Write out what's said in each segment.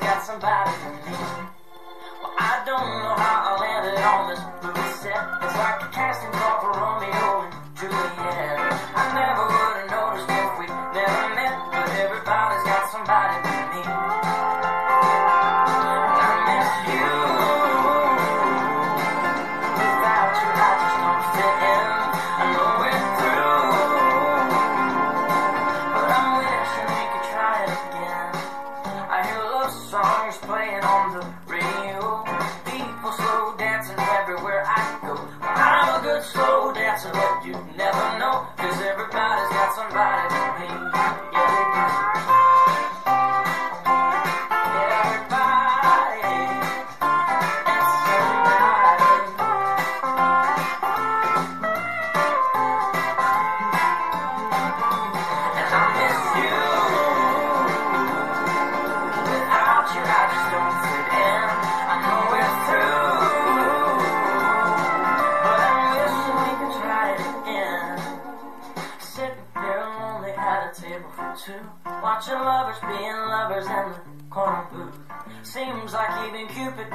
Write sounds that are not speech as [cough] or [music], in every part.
got somebody to meet. Well, I don't know how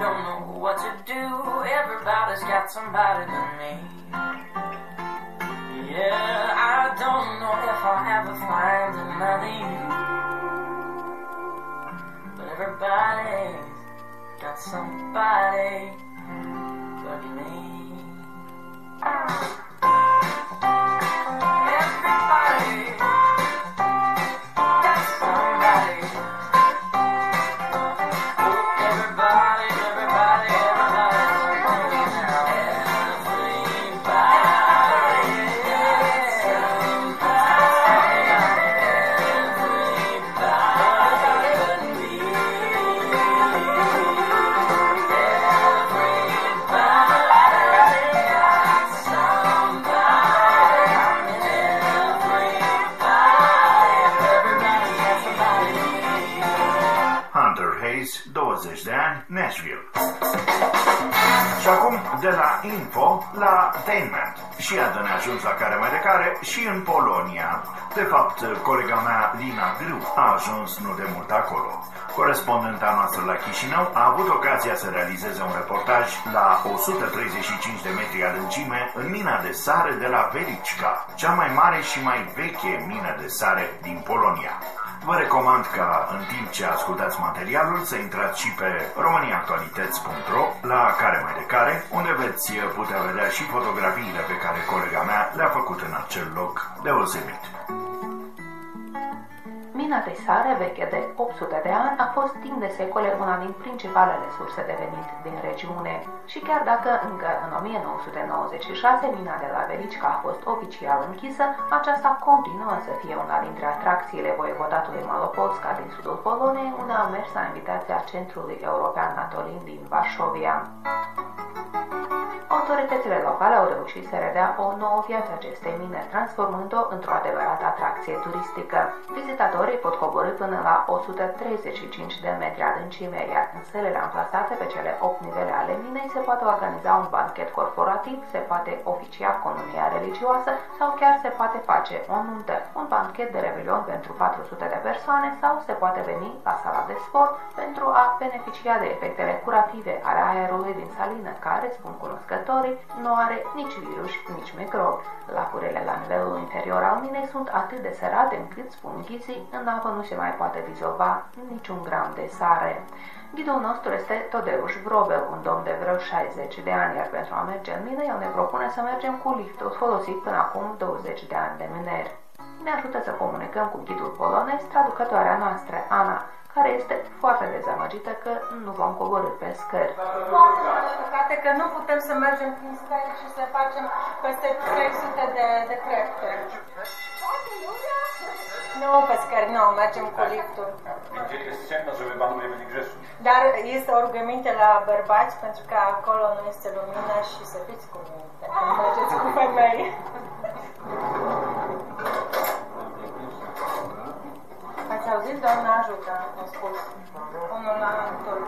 don't know what to do. Everybody's got somebody to meet. Yeah, I don't know if I'll ever find another you. But everybody's got somebody but me. Info la tainment. Și iată ne ajuns la care mai de care și în Polonia. De fapt, colega mea, Lina Grâu, a ajuns nu de mult acolo. Corespondenta noastră la Chișinău a avut ocazia să realizeze un reportaj la 135 de metri adâncime în mina de sare de la Velicșca, cea mai mare și mai veche mină de sare din Polonia. Vă recomand ca în timp ce ascultați materialul să intrați și pe romaniaactualități.ro la care mai de care, unde veți putea vedea și fotografiile pe care colega mea le-a făcut în acel loc deosebit. Mina de sare veche de 800 de ani a fost timp de secole una din principalele surse de venit din regiune. Și chiar dacă încă în 1996 mina de la Velicica a fost oficial închisă, aceasta continuă să fie una dintre atracțiile voievodatului Malopolska din sudul Poloniei, unde a mers la invitația Centrului European Natolin din Varsovia. Autoritățile locale au reușit să redea o nouă viață acestei mine, transformând-o într-o adevărată atracție turistică. Vizitatorii pot coborî până la 135 de metri adâncime, iar în sălile amplasate pe cele 8 nivele ale minei se poate organiza un banchet corporativ, se poate oficia comunia religioasă sau chiar se poate face o nuntă, un banchet de revelion pentru 400 de persoane sau se poate veni la sala de sport pentru a beneficia de efectele curative ale aerului din salină, care, spun cunoscătorii, nu are nici virus, nici microb. Lacurile la nivelul inferior al minei sunt atât de sărate încât, spun ghizii, în apă nu se mai poate dizolva niciun gram de sare. Ghidul nostru este Todeuș Vrobel, un domn de vreo 60 de ani, iar pentru a merge în mine, el ne propune să mergem cu liftul folosit până acum 20 de ani de miner. Ne ajută să comunicăm cu ghidul polonez, traducătoarea noastră, Ana, care este foarte dezamăgită că nu vom coborâ pe scări. Foarte mare păcate că nu putem să mergem prin scări și să facem peste 300 de, de trepte. Nu pe scări, nu, mergem cu liftul. Gdzie jest ciemno, żeby panowie byli grzeczni. Dar este o rugăminte la bărbați pentru că acolo nu este lumină și să fiți cu minte când mergeți cu femei. Ați auzit zis, Doamne ajută, am spus. Unul la altul.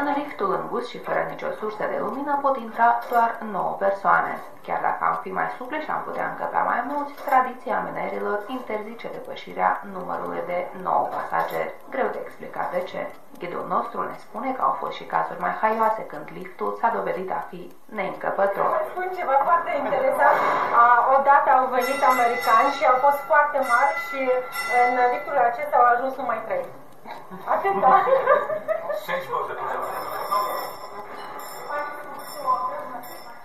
În liftul îngust și fără nicio sursă de lumină pot intra doar 9 persoane. Chiar dacă am fi mai suple și am putea încăpea mai mulți, tradiția minerilor interzice depășirea numărului de 9 pasageri. Greu de explicat de ce. Ghidul nostru ne spune că au fost și cazuri mai haioase când liftul s-a dovedit a fi neîncăpător. Spun ceva foarte interesant. A, odată au venit americani și au fost foarte mari și în liftul acesta au ajuns numai trei. Atât, da? Senți [laughs] poze,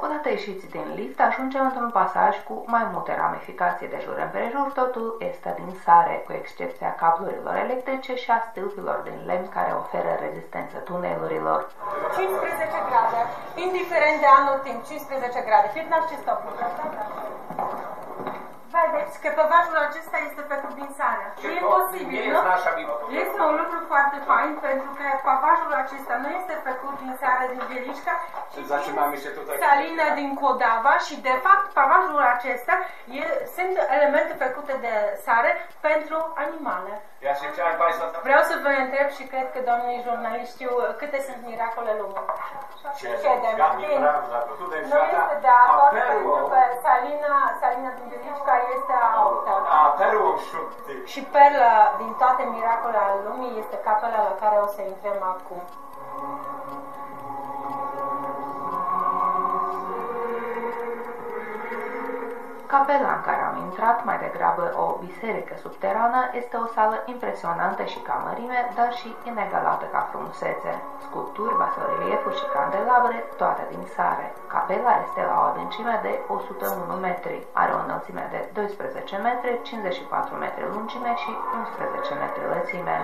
Odată ieșiți din lift, ajungem într-un pasaj cu mai multe ramificații de jur împrejur, totul este din sare, cu excepția cablurilor electrice și a stâlpilor din lemn care oferă rezistență tunelurilor. 15 grade. Indiferent de anul timp, 15 grade. Firna ce stop. Vedeți că păvajul acesta este făcut din sare. Ce E to- posibil, nie nu? jest nasza Biblia. Este un lucru foarte fain pentru că pavajul acesta nu este făcut din sare din Velișca, ci Zaczynamy się tutaj. salină din Codava și de fapt pavajul acesta e, sunt elemente făcute de sare pentru animale. Ja się chciałem Państwa Vreau să vă întreb și cred că domnii jurnaliști știu câte sunt miracole lumii. Siedem. Ja Bine. nieprawda, bo tutaj Nu este wsiada, de a acord pentru perłą, că salina, salina din Velișca este a opta. a perłą wśród tych Și perla din toate miracolele ale lumii este capela la care o să intrăm acum. Capela în care am intrat, mai degrabă o biserică subterană, este o sală impresionantă și ca mărime, dar și inegalată ca frumusețe. Sculpturi, basoreliefuri și candelabre, toate din sare. Capela este la o adâncime de 101 metri. Are o înălțime de 12 metri, 54 metri lungime și 11 metri lățime.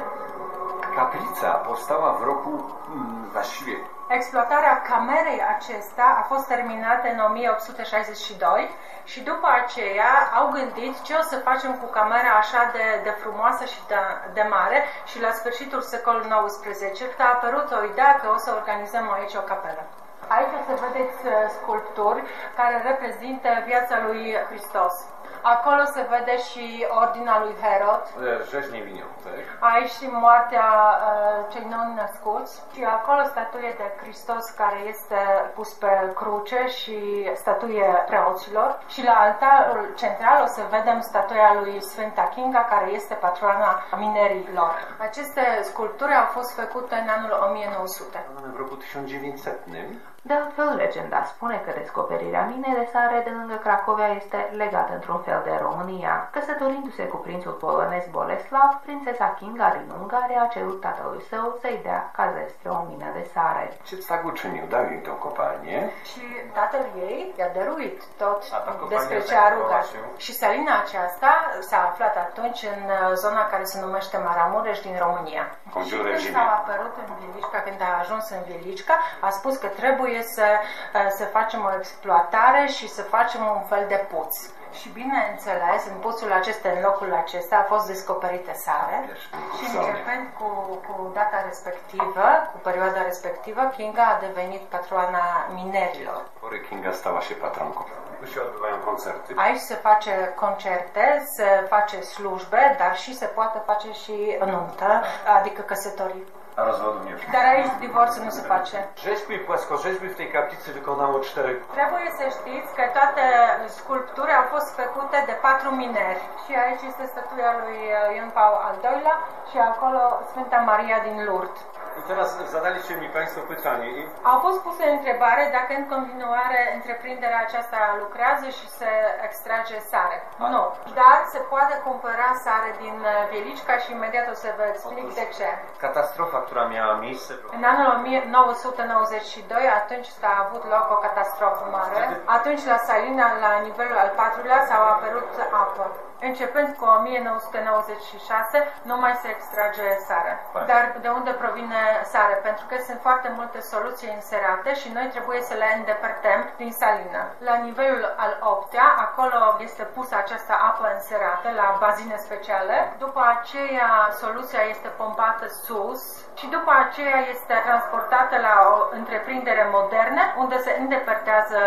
Kaplica powstała w roku mm, właściwie Exploatarea camerei acesta a fost terminată în 1862 și după aceea au gândit ce o să facem cu camera așa de, de frumoasă și de, de mare și la sfârșitul secolului XIX a apărut o idee că o să organizăm aici o capelă. Aici o să vedeți uh, sculpturi care reprezintă viața lui Hristos. Acolo se vede și ordinea lui Herod, e, rzeźnie winiątek. Aici și moartea uh, cei nou-născuți și acolo statuie de Hristos care este pus pe cruce și statuie preoților și la altarul central o să vedem statuia lui Sfânta Kinga care este patroana minerilor. Aceste sculpturi au fost făcute în anul 1900. One w roku 1900 De altfel, legenda spune că descoperirea minei de sare de lângă Cracovia este legată într-un fel de România. Căsătorindu-se cu prințul polonez Boleslav, prințesa Kinga din Ungaria a cerut tatălui său să-i dea ca zestre o mină de sare. Ojciec tak uczynił, dał jej tą kopalnię. Și tatăl ei i-a dăruit tot A, ta companie despre asta ce a e rugat. informațiune. Și salina aceasta s-a aflat atunci în uh, zona care se numește Maramureș din România. Cu Și dziură când în s-a zime. apărut în Velișca, când a ajuns în Velișca, a spus că trebuie să, uh, să facem o exploatare și să facem un fel de puț. Și bineînțeles, în puțul acesta, în locul acesta, a fost descoperită sare și începând cu, cu data respectivă, cu perioada respectivă, Kinga a devenit patroana minerilor. Pory Kinga stała się patronką. Tu się odbywają koncerty. Aici se face concerte, se face slujbe, dar și se poate face și nuntă, adică căsătorii. A rozwodów nie było. Dar aici divorțul nu se face. Rzeźby i płaskorzeźby w tej kaplicy wykonało czterech Trebuie să știți că toate sculpturi au fost făcute de patru mineri. Și aici este statuia lui uh, Ioan Paul al II-lea și acolo Sfânta Maria din Lourdes. I teraz zadaliście mi Państwo pytanie i Au fost puse întrebare dacă în continuare întreprinderea aceasta lucrează și se extrage sare. Nu. Dar se poate cumpăra sare din uh, Vielișca și imediat o să vă explic de ce. Katastrofa, która miała miejsce În anul 1992, atunci s-a avut loc o catastrofă mare. Atunci la Salina, la nivelul al patrulea, s-au apărut apă. Începând cu 1996, nu mai se extrage sare. Dar de unde provine sare? Pentru că sunt foarte multe soluții înserate și noi trebuie să le îndepărtăm din salină. La nivelul al optea, acolo este pusă această apă înserată la bazine speciale. După aceea, soluția este pompată sus și după aceea este transportată la o întreprindere modernă unde se îndepărtează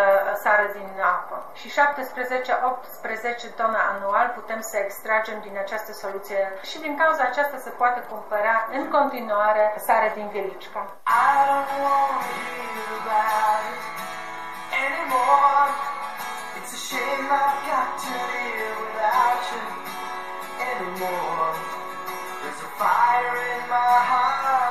sare din apă. Și 17-18 tone anual putem să extragem din această soluție și din cauza aceasta se poate cumpăra în continuare sare din Velicica. I don't want to hear about it anymore. It's a shame I've got to live without you anymore. There's a fire in my heart,